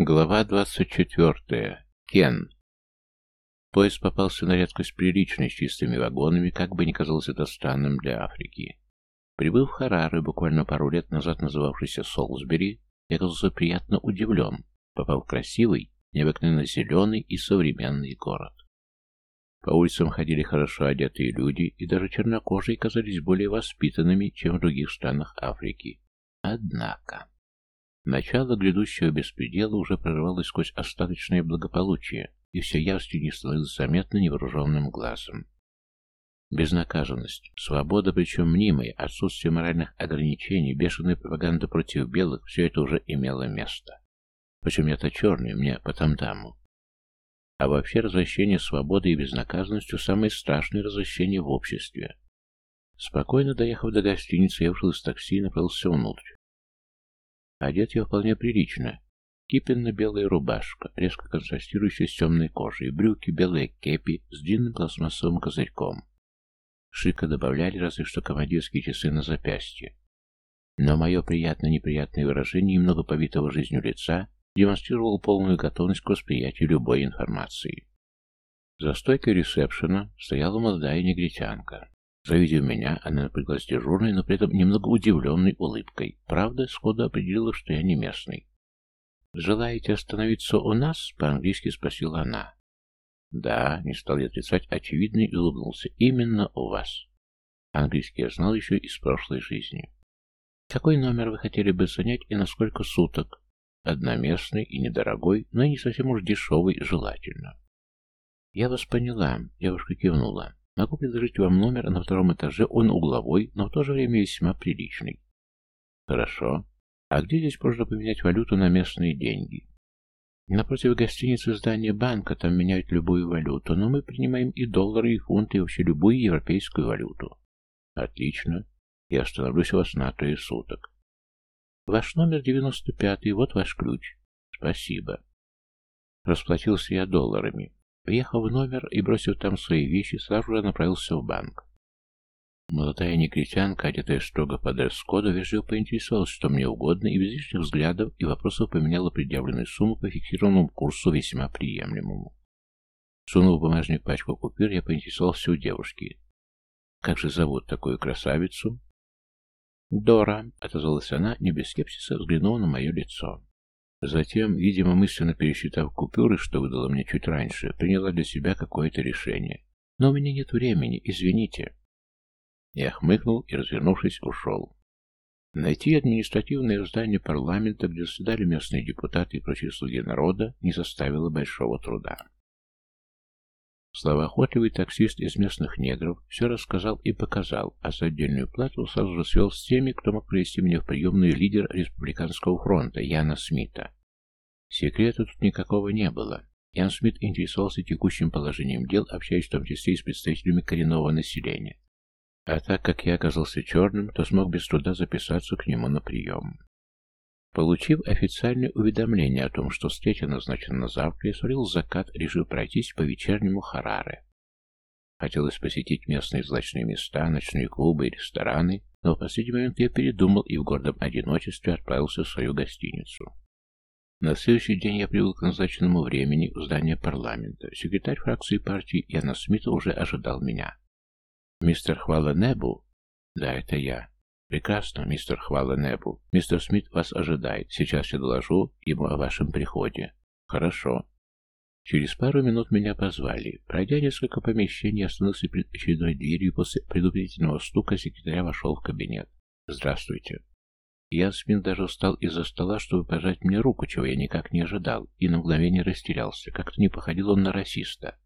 Глава 24. Кен. Поезд попался на редкость приличный, с чистыми вагонами, как бы ни казалось это странным для Африки. Прибыв в Харары, буквально пару лет назад называвшийся Солсбери, я оказался приятно удивлен, попав в красивый, необыкновенно зеленый и современный город. По улицам ходили хорошо одетые люди, и даже чернокожие казались более воспитанными, чем в других странах Африки. Однако... Начало грядущего беспредела уже прорывалось сквозь остаточное благополучие, и все явственнее становилось заметно невооруженным глазом. Безнаказанность, свобода, причем мнимая, отсутствие моральных ограничений, бешеная пропаганда против белых – все это уже имело место. Причем я-то черный, мне по тамдаму. А вообще развращение свободы и безнаказанностью – самое страшное развращение в обществе. Спокойно доехав до гостиницы, я вышел из такси и направился внутрь. Одет я вполне прилично. Кипенно-белая рубашка, резко контрастирующая с темной кожей, брюки, белые кепи с длинным пластмассовым козырьком. Шика добавляли разве что командирские часы на запястье. Но мое приятно-неприятное выражение и много побитого жизнью лица демонстрировало полную готовность к восприятию любой информации. За стойкой ресепшена стояла молодая негритянка. Завидев меня, она напряглась дежурной, но при этом немного удивленной улыбкой. Правда, сходу определила, что я не местный. «Желаете остановиться у нас?» — по-английски спросила она. «Да», — не стал я отрицать, очевидно, и улыбнулся. «Именно у вас». Английский я знал еще из прошлой жизни. «Какой номер вы хотели бы занять и на сколько суток?» «Одноместный и недорогой, но и не совсем уж дешевый, желательно». «Я вас поняла», — девушка кивнула. Могу предложить вам номер на втором этаже, он угловой, но в то же время весьма приличный. Хорошо. А где здесь можно поменять валюту на местные деньги? Напротив гостиницы здания банка, там меняют любую валюту, но мы принимаем и доллары, и фунты, и вообще любую европейскую валюту. Отлично. Я остановлюсь у вас на трое суток. Ваш номер 95, вот ваш ключ. Спасибо. Расплатился я долларами. Приехав в номер и бросив там свои вещи, сразу же направился в банк. Молодая негритянка, одетая строго по дресс-коду, вежливо поинтересовалась, что мне угодно, и без лишних взглядов и вопросов поменяла предъявленную сумму по фиксированному курсу весьма приемлемому. Сунув в бумажник пачку купюр, я поинтересовался у девушки. «Как же зовут такую красавицу?» «Дора», — отозвалась она, не без скепсиса, взглянула на мое лицо. Затем, видимо, мысленно пересчитав купюры, что выдала мне чуть раньше, приняла для себя какое-то решение. Но у меня нет времени, извините. Я хмыкнул и, развернувшись, ушел. Найти административное здание парламента, где заседали местные депутаты и прочие слуги народа, не составило большого труда. Словоохотливый таксист из местных негров все рассказал и показал, а за отдельную плату сразу же свел с теми, кто мог привести меня в приемную лидер Республиканского фронта, Яна Смита. Секрета тут никакого не было. Ян Смит интересовался текущим положением дел, общаясь в том числе и с представителями коренного населения. А так как я оказался черным, то смог без труда записаться к нему на прием. Получив официальное уведомление о том, что встреча назначена на завтра, я сварил закат, решив пройтись по вечернему Хараре. Хотелось посетить местные злачные места, ночные клубы и рестораны, но в последний момент я передумал и в гордом одиночестве отправился в свою гостиницу. На следующий день я прибыл к назначенному времени в здание парламента. Секретарь фракции партии Яна Смита уже ожидал меня. «Мистер Хвала Небу?» «Да, это я. «Прекрасно, мистер Хвала Небу. Мистер Смит вас ожидает. Сейчас я доложу ему о вашем приходе». «Хорошо». Через пару минут меня позвали. Пройдя несколько помещений, остановился перед очередной дверью после предупредительного стука секретаря вошел в кабинет. «Здравствуйте». Я Смит даже встал из-за стола, чтобы пожать мне руку, чего я никак не ожидал, и на мгновение растерялся. Как-то не походил он на расиста.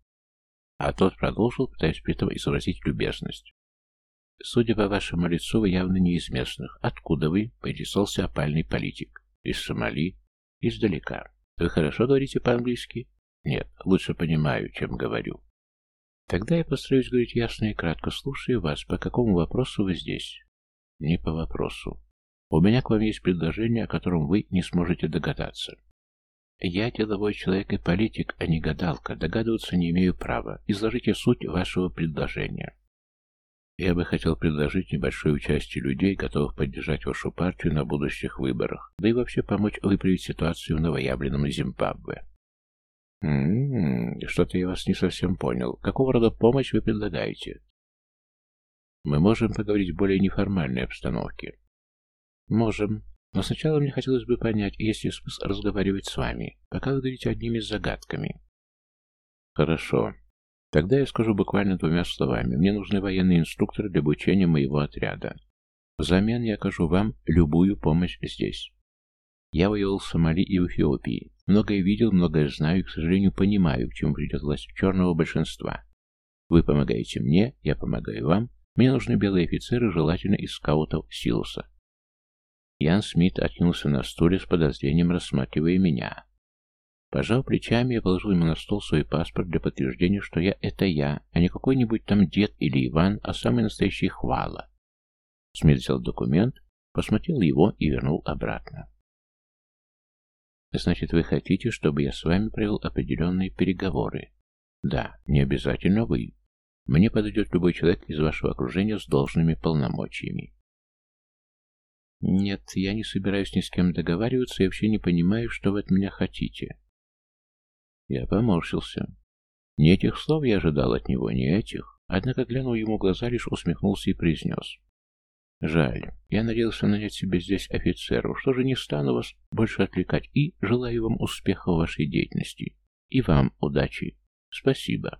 А тот продолжил, пытаясь при этом изобразить любезность. Судя по вашему лицу, вы явно не из местных. Откуда вы? Поинтересовался опальный политик. Из Сомали? Издалека. Вы хорошо говорите по-английски? Нет, лучше понимаю, чем говорю. Тогда я постараюсь говорить ясно и кратко. Слушаю вас. По какому вопросу вы здесь? Не по вопросу. У меня к вам есть предложение, о котором вы не сможете догадаться. Я деловой человек и политик, а не гадалка. Догадываться не имею права. Изложите суть вашего предложения. Я бы хотел предложить небольшое участие людей, готовых поддержать вашу партию на будущих выборах, да и вообще помочь выправить ситуацию в новоявленном Зимбабве. М-м, что-то я вас не совсем понял. Какого рода помощь вы предлагаете? Мы можем поговорить в более неформальной обстановке. Можем. Но сначала мне хотелось бы понять, есть ли смысл разговаривать с вами, пока вы говорите одними загадками. Хорошо. Тогда я скажу буквально двумя словами. Мне нужны военные инструкторы для обучения моего отряда. Взамен я окажу вам любую помощь здесь. Я воевал в Сомали и в Эфиопии. Многое видел, многое знаю и, к сожалению, понимаю, к чему придет власть черного большинства. Вы помогаете мне, я помогаю вам. Мне нужны белые офицеры, желательно из скаутов Силуса. Ян Смит откинулся на стуле с подозрением, рассматривая меня. Пожав плечами, я положил ему на стол свой паспорт для подтверждения, что я — это я, а не какой-нибудь там дед или Иван, а самый настоящий Хвала. Смит взял документ, посмотрел его и вернул обратно. Значит, вы хотите, чтобы я с вами провел определенные переговоры? Да, не обязательно вы. Мне подойдет любой человек из вашего окружения с должными полномочиями. Нет, я не собираюсь ни с кем договариваться и вообще не понимаю, что вы от меня хотите. Я поморщился. Не этих слов я ожидал от него, не этих. Однако, глянул ему в глаза, лишь усмехнулся и произнес. Жаль. Я надеялся нанять себе здесь офицеров. Что же не стану вас больше отвлекать и желаю вам успеха в вашей деятельности. И вам удачи. Спасибо.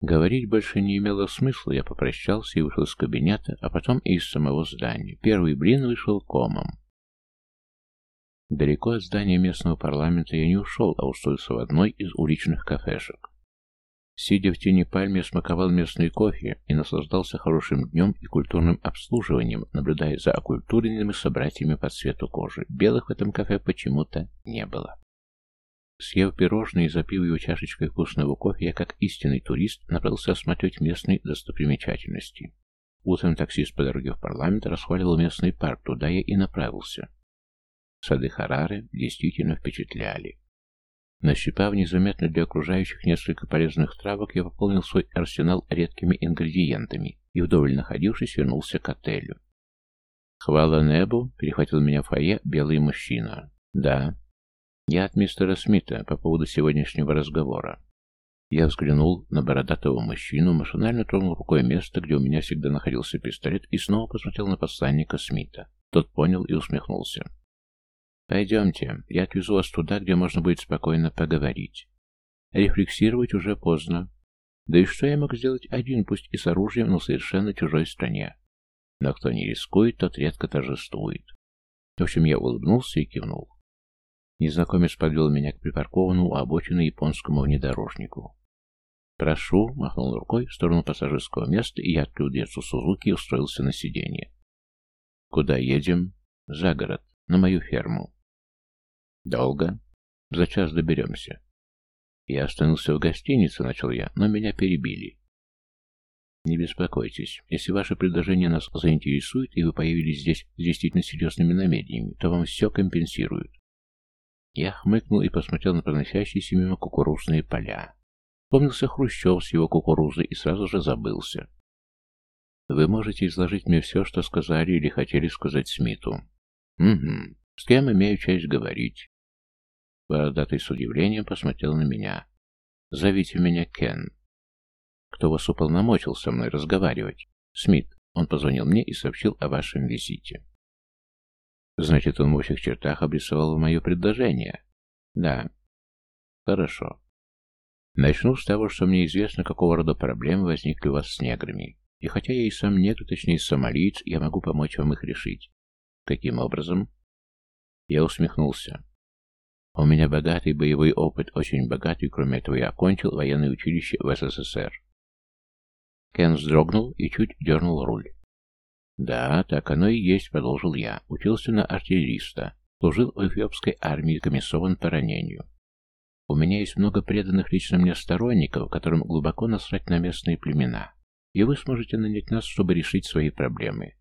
Говорить больше не имело смысла, я попрощался и вышел из кабинета, а потом и из самого здания. Первый блин вышел комом. Далеко от здания местного парламента я не ушел, а устроился в одной из уличных кафешек. Сидя в тени пальмы, смаковал местный кофе и наслаждался хорошим днем и культурным обслуживанием, наблюдая за окультуренными собратьями по цвету кожи. Белых в этом кафе почему-то не было. Съев пирожное и запив его чашечкой вкусного кофе, я, как истинный турист, направился осматривать местные достопримечательности. Утром таксист по дороге в парламент расхваливал местный парк, туда я и направился. Сады Харары действительно впечатляли. Нащипав незаметно для окружающих несколько полезных травок, я пополнил свой арсенал редкими ингредиентами и, вдоволь находившись, вернулся к отелю. «Хвала небу!» — перехватил меня в фойе белый мужчина. «Да». «Я от мистера Смита по поводу сегодняшнего разговора». Я взглянул на бородатого мужчину, машинально тронул рукой место, где у меня всегда находился пистолет, и снова посмотрел на посланника Смита. Тот понял и усмехнулся. «Пойдемте, я отвезу вас туда, где можно будет спокойно поговорить. Рефлексировать уже поздно. Да и что я мог сделать один, пусть и с оружием, но совершенно чужой стране? Но кто не рискует, тот редко торжествует. В общем, я улыбнулся и кивнул. Незнакомец подвел меня к припаркованному у обочины японскому внедорожнику. «Прошу», — махнул рукой в сторону пассажирского места, и я открыл дверцу Сузуки и устроился на сиденье. «Куда едем?» «За город, на мою ферму». «Долго?» «За час доберемся». «Я остановился в гостинице», — начал я, но меня перебили. «Не беспокойтесь. Если ваше предложение нас заинтересует, и вы появились здесь с действительно серьезными намерениями, то вам все компенсируют». Я хмыкнул и посмотрел на проносящиеся мимо кукурузные поля. Помнился Хрущев с его кукурузой и сразу же забылся. «Вы можете изложить мне все, что сказали или хотели сказать Смиту». «Угу. С кем имею честь говорить?» Бородатый с удивлением посмотрел на меня. «Зовите меня Кен». «Кто вас уполномочил со мной разговаривать?» «Смит. Он позвонил мне и сообщил о вашем визите». «Значит, он в общих чертах обрисовал мое предложение?» «Да». «Хорошо. Начну с того, что мне известно, какого рода проблемы возникли у вас с неграми. И хотя я и сам негр, точнее сомалиец, я могу помочь вам их решить. Каким образом?» Я усмехнулся. У меня богатый боевой опыт, очень богатый, кроме этого я окончил военное училище в СССР. Кен вздрогнул и чуть дернул руль. «Да, так оно и есть», — продолжил я. Учился на артиллериста. Служил в эфиопской армии, комиссован по ранению. У меня есть много преданных лично мне сторонников, которым глубоко насрать на местные племена. И вы сможете нанять нас, чтобы решить свои проблемы.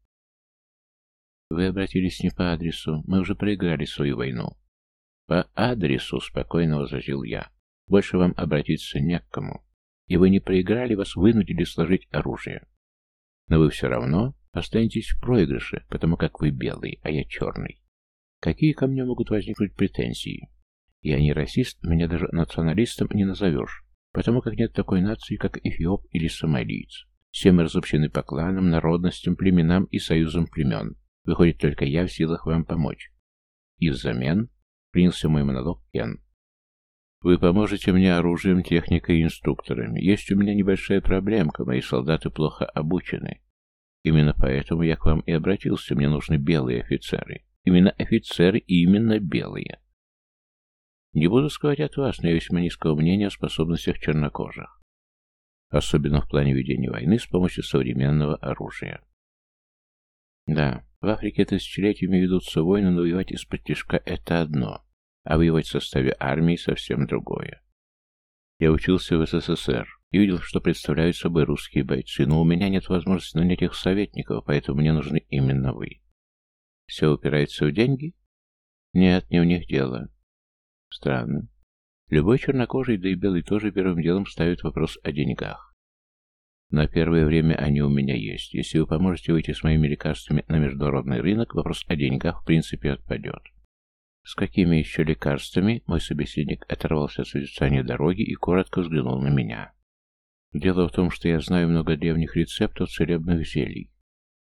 Вы обратились не по адресу. Мы уже проиграли свою войну. «По адресу», — спокойно возразил я. «Больше вам обратиться не к кому. И вы не проиграли, вас вынудили сложить оружие. Но вы все равно останетесь в проигрыше, потому как вы белый, а я черный. Какие ко мне могут возникнуть претензии? Я не расист, меня даже националистом не назовешь, потому как нет такой нации, как эфиоп или сомалиец. Все мы разобщены по кланам, народностям, племенам и союзам племен. Выходит, только я в силах вам помочь. И взамен принялся мой монолог Кен. Вы поможете мне оружием, техникой и инструкторами. Есть у меня небольшая проблемка, мои солдаты плохо обучены. Именно поэтому я к вам и обратился, мне нужны белые офицеры. Именно офицеры и именно белые. Не буду скрывать от вас, но я весьма низкого мнения о способностях чернокожих. Особенно в плане ведения войны с помощью современного оружия. Да, в Африке тысячелетиями ведутся войны, но воевать из-под тяжка – это одно, а воевать в составе армии – совсем другое. Я учился в СССР и видел, что представляют собой русские бойцы, но у меня нет возможности нанять их советников, поэтому мне нужны именно вы. Все упирается в деньги? Нет, не в них дело. Странно. Любой чернокожий, да и белый тоже первым делом ставит вопрос о деньгах. На первое время они у меня есть. Если вы поможете выйти с моими лекарствами на международный рынок, вопрос о деньгах в принципе отпадет. С какими еще лекарствами? Мой собеседник оторвался от созерцания дороги и коротко взглянул на меня. Дело в том, что я знаю много древних рецептов целебных зелий.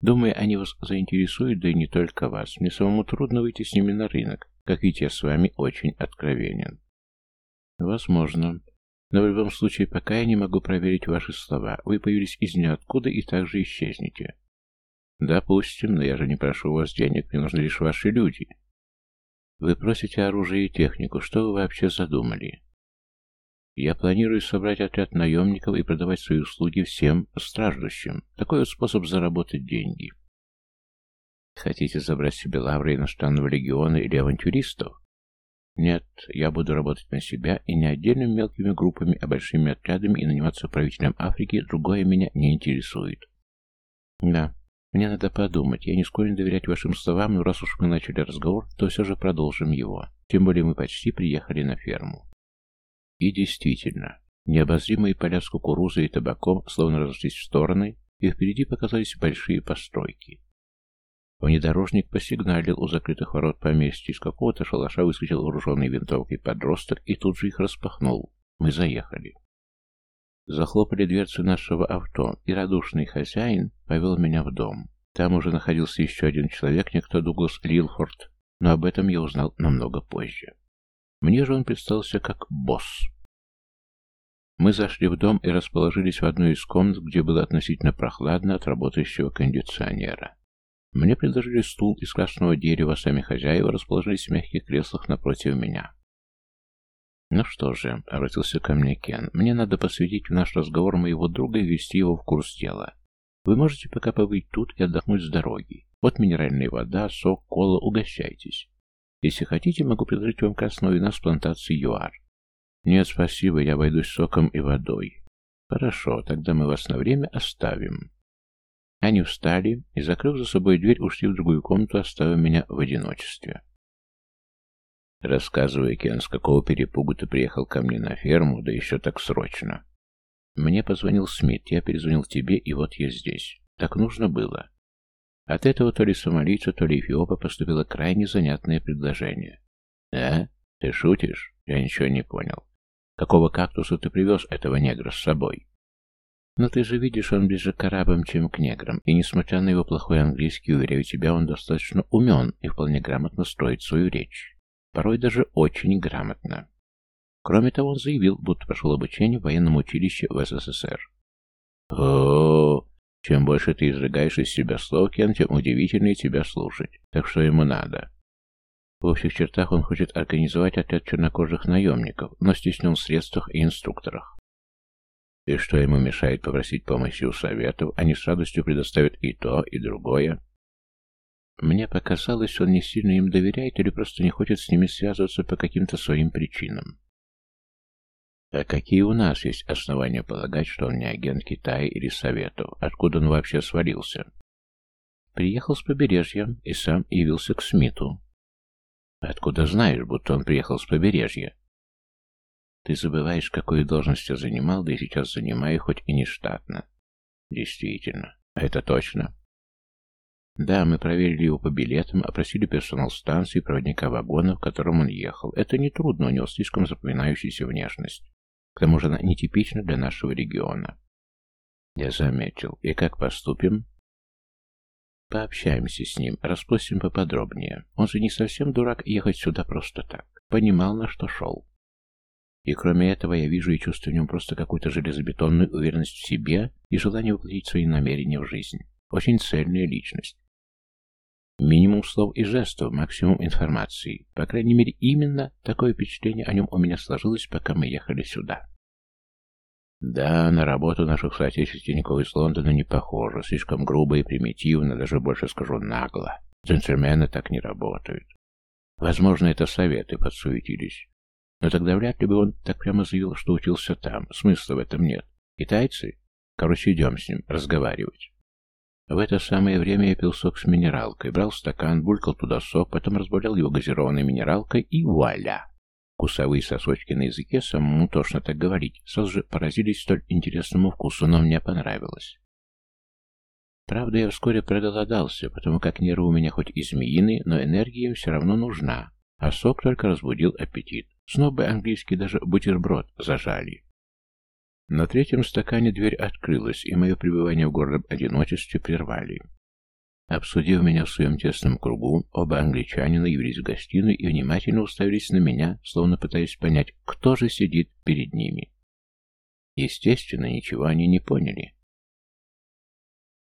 Думаю, они вас заинтересуют, да и не только вас. Мне самому трудно выйти с ними на рынок, как ведь я с вами очень откровенен. Возможно. Но в любом случае, пока я не могу проверить ваши слова. Вы появились из ниоткуда и также исчезнете. Допустим, но я же не прошу у вас денег, мне нужны лишь ваши люди. Вы просите оружие и технику. Что вы вообще задумали? Я планирую собрать отряд наемников и продавать свои услуги всем страждущим. Такой вот способ заработать деньги. Хотите забрать себе лавры иностранного легиона или авантюристов? Нет, я буду работать на себя и не отдельными мелкими группами, а большими отрядами и наниматься правителем Африки, другое меня не интересует. Да, мне надо подумать. Я не склонен доверять вашим словам, но раз уж мы начали разговор, то все же продолжим его. Тем более мы почти приехали на ферму. И действительно, необозримые поля с кукурузой и табаком словно разошлись в стороны, и впереди показались большие постройки. Внедорожник посигналил у закрытых ворот поместья. Из какого-то шалаша выскочил вооруженный винтовкой подросток и тут же их распахнул. Мы заехали. Захлопали дверцы нашего авто, и радушный хозяин повел меня в дом. Там уже находился еще один человек, некто Дуглас Лилфорд, но об этом я узнал намного позже. Мне же он представился как босс. Мы зашли в дом и расположились в одной из комнат, где было относительно прохладно от работающего кондиционера. Мне предложили стул из красного дерева, сами хозяева расположились в мягких креслах напротив меня. «Ну что же», — обратился ко мне Кен, — «мне надо посвятить наш разговор моего друга и ввести его в курс дела. Вы можете пока побыть тут и отдохнуть с дороги. Вот минеральная вода, сок, кола, угощайтесь. Если хотите, могу предложить вам красного вина с плантации ЮАР. Нет, спасибо, я обойдусь соком и водой. Хорошо, тогда мы вас на время оставим. Они встали и, закрыв за собой дверь, ушли в другую комнату, оставив меня в одиночестве. Рассказывай, Кен, с какого перепугу ты приехал ко мне на ферму, да еще так срочно. Мне позвонил Смит, я перезвонил тебе, и вот я здесь. Так нужно было. От этого то ли сомалийца, то ли эфиопа поступило крайне занятное предложение. «Да? Ты шутишь?» Я ничего не понял. «Какого кактуса ты привез этого негра с собой?» Но ты же видишь, он ближе к арабам, чем к неграм, и несмотря на его плохой английский, уверяю тебя, он достаточно умен и вполне грамотно строит свою речь. Порой даже очень грамотно. Кроме того, он заявил, будто прошел обучение в военном училище в СССР. о, Чем больше ты изрыгаешь из себя слов, Кен, тем удивительнее тебя слушать. Так что ему надо? В общих чертах он хочет организовать отряд чернокожих наемников, но стеснен в средствах и инструкторах. И что ему мешает попросить помощи у советов, они с радостью предоставят и то, и другое? Мне показалось, он не сильно им доверяет или просто не хочет с ними связываться по каким-то своим причинам. А какие у нас есть основания полагать, что он не агент Китая или Советов? Откуда он вообще свалился? Приехал с побережья и сам явился к Смиту. Откуда знаешь, будто он приехал с побережья? Ты забываешь, какую должность я занимал, да и сейчас занимаю, хоть и не штатно. Действительно. Это точно. Да, мы проверили его по билетам, опросили персонал станции, проводника вагона, в котором он ехал. Это нетрудно, у него слишком запоминающаяся внешность. К тому же она нетипична для нашего региона. Я заметил. И как поступим? Пообщаемся с ним, расспросим поподробнее. Он же не совсем дурак ехать сюда просто так. Понимал, на что шел. И кроме этого я вижу и чувствую в нем просто какую-то железобетонную уверенность в себе и желание воплотить свои намерения в жизнь. Очень цельная личность. Минимум слов и жестов, максимум информации. По крайней мере, именно такое впечатление о нем у меня сложилось, пока мы ехали сюда. Да, на работу наших соотечественников из Лондона не похоже. Слишком грубо и примитивно, даже больше скажу нагло. Джентльмены так не работают. Возможно, это советы подсуетились. Но тогда вряд ли бы он так прямо заявил, что учился там. Смысла в этом нет. Китайцы? Короче, идем с ним разговаривать. В это самое время я пил сок с минералкой, брал стакан, булькал туда сок, потом разбавлял его газированной минералкой и вуаля! Кусовые сосочки на языке, самому тошно так говорить, сразу же поразились столь интересному вкусу, но мне понравилось. Правда, я вскоре проголодался, потому как нервы у меня хоть и змеиные, но энергия все равно нужна, а сок только разбудил аппетит. Снобы английский даже бутерброд зажали. На третьем стакане дверь открылась, и мое пребывание в гордом одиночестве прервали. Обсудив меня в своем тесном кругу, оба англичанина явились в гостиную и внимательно уставились на меня, словно пытаясь понять, кто же сидит перед ними. Естественно, ничего они не поняли.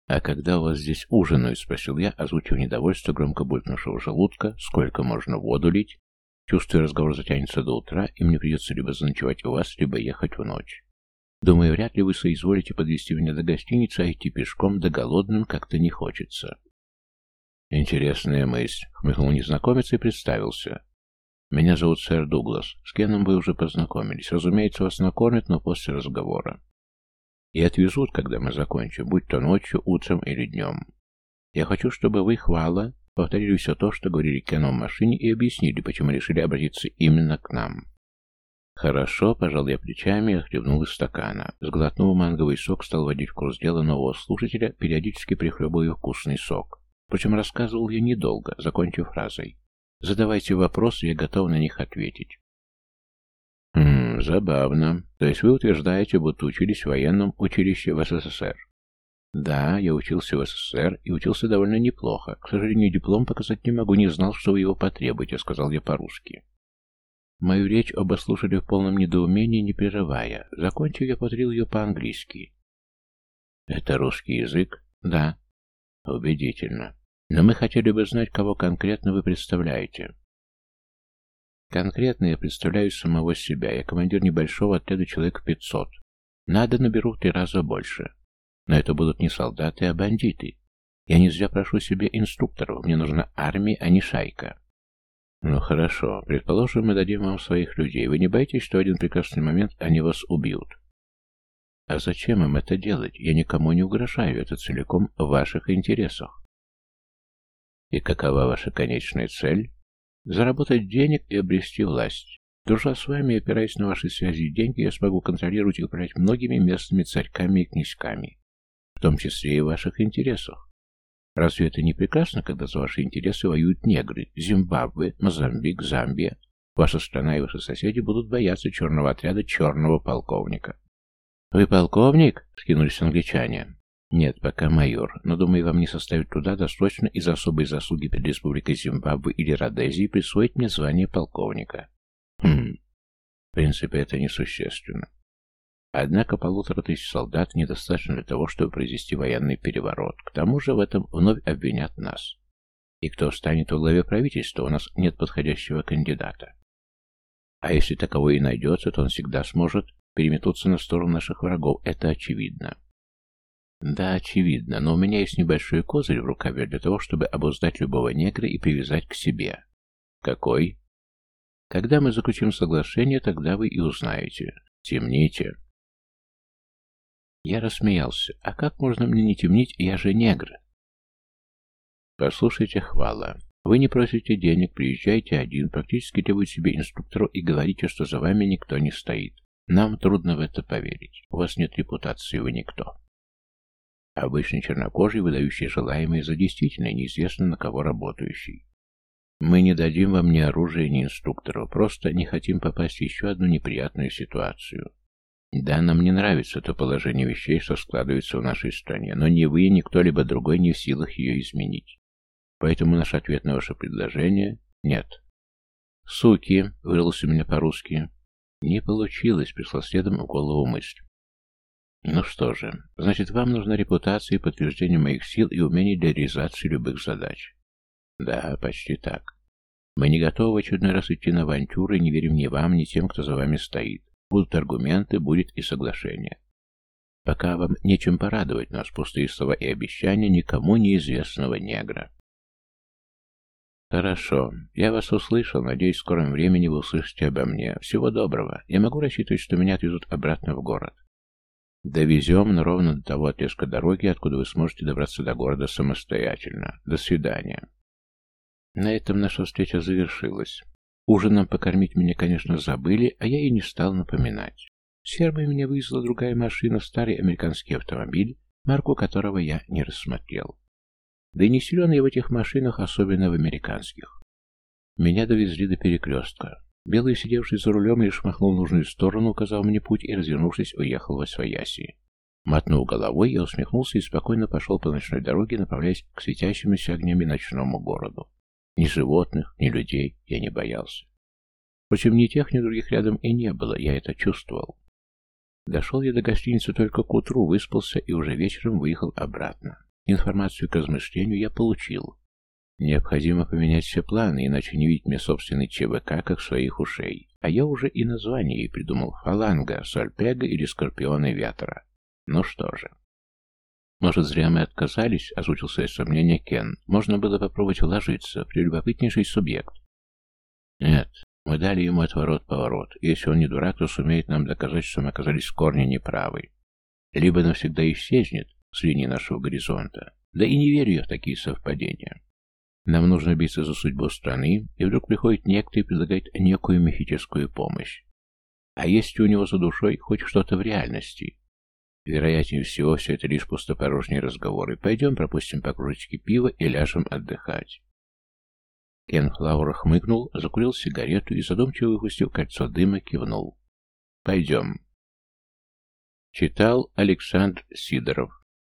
«А когда у вас здесь ужинают?» — спросил я, озвучив недовольство громко булькнувшего желудка. «Сколько можно воду лить?» Чувствую, разговор затянется до утра, и мне придется либо заночевать у вас, либо ехать в ночь. Думаю, вряд ли вы соизволите подвести меня до гостиницы, а идти пешком, да голодным как-то не хочется. Интересная мысль. Хмыкнул незнакомец и представился. Меня зовут сэр Дуглас. С Кеном вы уже познакомились. Разумеется, вас накормят, но после разговора. И отвезут, когда мы закончим, будь то ночью, утром или днем. Я хочу, чтобы вы, Хвала, повторили все то, что говорили Кену в машине, и объяснили, почему решили обратиться именно к нам. Хорошо, пожал я плечами и отхлебнул из стакана. Сглотнув манговый сок, стал водить в курс дела нового слушателя, периодически прихлебывая вкусный сок. Причем рассказывал я недолго, закончив фразой. Задавайте вопросы, я готов на них ответить. «Хм, забавно. То есть вы утверждаете, будто учились в военном училище в СССР?» «Да, я учился в СССР и учился довольно неплохо. К сожалению, диплом показать не могу, не знал, что вы его потребуете», — сказал я по-русски. Мою речь оба слушали в полном недоумении, не прерывая. Закончив, я повторил ее по-английски. «Это русский язык?» «Да». «Убедительно. Но мы хотели бы знать, кого конкретно вы представляете». Конкретно я представляю самого себя. Я командир небольшого отряда человек 500. Надо наберу в три раза больше. Но это будут не солдаты, а бандиты. Я не зря прошу себе инструкторов. Мне нужна армия, а не шайка. Ну хорошо. Предположим, мы дадим вам своих людей. Вы не боитесь, что в один прекрасный момент они вас убьют? А зачем им это делать? Я никому не угрожаю. Это целиком в ваших интересах. И какова ваша конечная цель? Заработать денег и обрести власть. Дружа с вами, опираясь на ваши связи и деньги, я смогу контролировать и управлять многими местными царьками и князьками, том числе и в ваших интересах. Разве это не прекрасно, когда за ваши интересы воюют негры, Зимбабве, Мозамбик, Замбия? Ваша страна и ваши соседи будут бояться черного отряда черного полковника. «Вы полковник?» — скинулись англичане. Нет, пока майор, но, думаю, вам не составит труда досрочно из особой заслуги перед Республикой Зимбабве или Родезии присвоить мне звание полковника. Хм, в принципе, это несущественно. Однако полутора тысяч солдат недостаточно для того, чтобы произвести военный переворот. К тому же в этом вновь обвинят нас. И кто станет во главе правительства, у нас нет подходящего кандидата. А если таковой и найдется, то он всегда сможет переметнуться на сторону наших врагов, это очевидно. Да, очевидно, но у меня есть небольшой козырь в рукаве для того, чтобы обуздать любого негра и привязать к себе. Какой? Когда мы заключим соглашение, тогда вы и узнаете. Темните. Я рассмеялся. А как можно мне не темнить, я же негр? Послушайте, хвала. Вы не просите денег, приезжаете один, практически требуете себе инструктору и говорите, что за вами никто не стоит. Нам трудно в это поверить. У вас нет репутации, вы никто. Обычный чернокожий, выдающий желаемое за действительно неизвестно на кого работающий. Мы не дадим вам ни оружия, ни инструкторов, просто не хотим попасть в еще одну неприятную ситуацию. Да, нам не нравится то положение вещей, что складывается в нашей стране, но ни вы, ни кто-либо другой не в силах ее изменить. Поэтому наш ответ на ваше предложение – нет. «Суки!» – вырвался у меня по-русски. Не получилось, пришла следом в голову мысль. Ну что же, значит, вам нужна репутация и подтверждение моих сил и умений для реализации любых задач. Да, почти так. Мы не готовы в очередной раз идти на авантюры и не верим ни вам, ни тем, кто за вами стоит. Будут аргументы, будет и соглашение. Пока вам нечем порадовать нас, пустые слова и обещания никому неизвестного негра. Хорошо, я вас услышал, надеюсь, в скором времени вы услышите обо мне. Всего доброго. Я могу рассчитывать, что меня отвезут обратно в город. Довезем, но ровно до того отрезка дороги, откуда вы сможете добраться до города самостоятельно. До свидания. На этом наша встреча завершилась. Ужином покормить меня, конечно, забыли, а я и не стал напоминать. С меня вывезла другая машина, старый американский автомобиль, марку которого я не рассмотрел. Да и не силен я в этих машинах, особенно в американских. Меня довезли до перекрестка. Белый, сидевший за рулем, лишь махнул в нужную сторону, указал мне путь и, развернувшись, уехал во свояси. Мотнув головой, я усмехнулся и спокойно пошел по ночной дороге, направляясь к светящемуся огнями ночному городу. Ни животных, ни людей я не боялся. Впрочем, ни тех, ни других рядом и не было, я это чувствовал. Дошел я до гостиницы только к утру, выспался и уже вечером выехал обратно. Информацию к размышлению я получил. Необходимо поменять все планы, иначе не видеть мне собственный ЧВК как своих ушей. А я уже и название придумал «Фаланга», «Сольпега» или «Скорпионы ветра». Ну что же. «Может, зря мы отказались?» — озвучил свое сомнение Кен. «Можно было попробовать вложиться. Прелюбопытнейший субъект». «Нет, мы дали ему отворот-поворот. Если он не дурак, то сумеет нам доказать, что мы оказались в корне неправы. Либо навсегда исчезнет с линии нашего горизонта. Да и не верю я в такие совпадения. Нам нужно биться за судьбу страны, и вдруг приходит некто и предлагает некую мифическую помощь. А есть у него за душой хоть что-то в реальности? Вероятнее всего, все это лишь пустопорожние разговоры. Пойдем пропустим по кружечке пива и ляжем отдыхать. Кен Флауэр хмыкнул, закурил сигарету и, задумчиво выпустив кольцо дыма, кивнул. «Пойдем». Читал Александр Сидоров